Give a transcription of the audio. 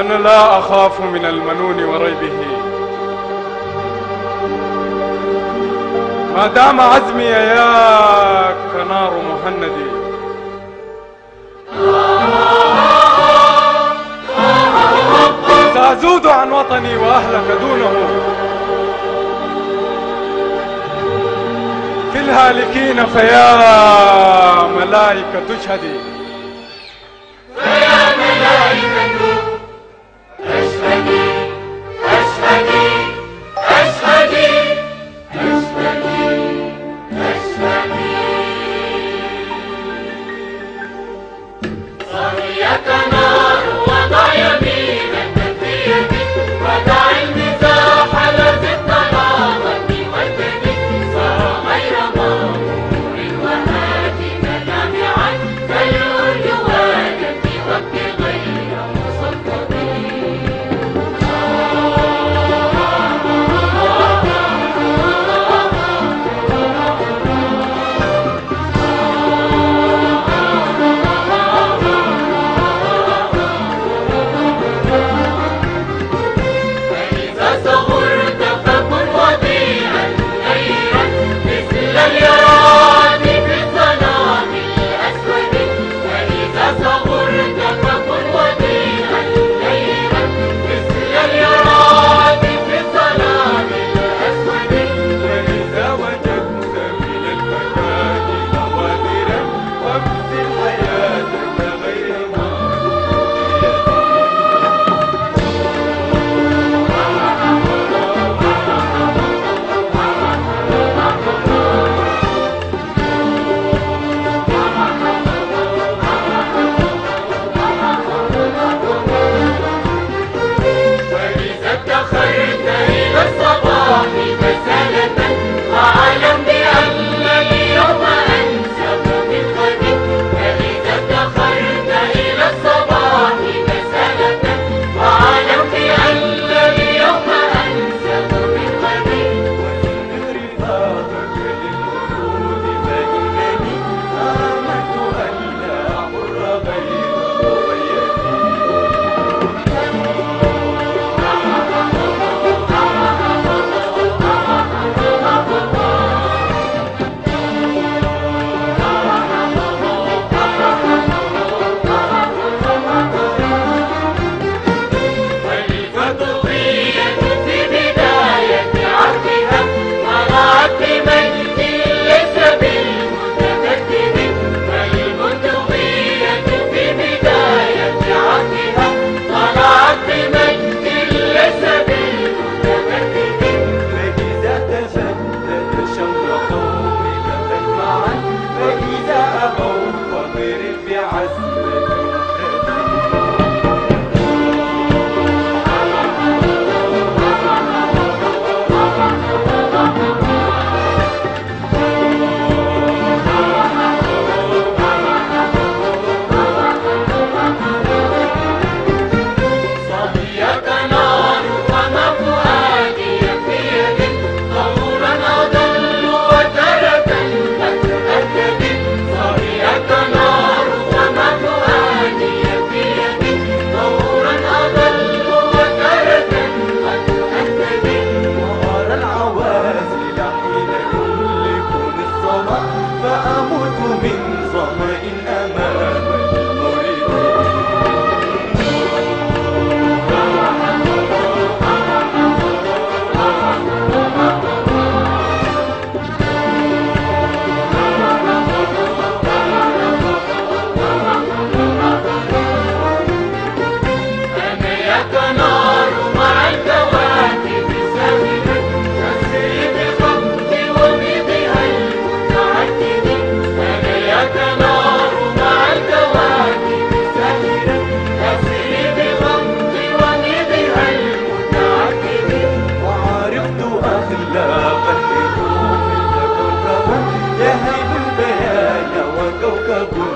أنا لا أخاف من المنون وريبه. ما دام عزمي يا كنار مهندي سأزود عن وطني وأهلك دونه. في الهالكين فيا ملائكة تشهدي فيا ملائكة look good.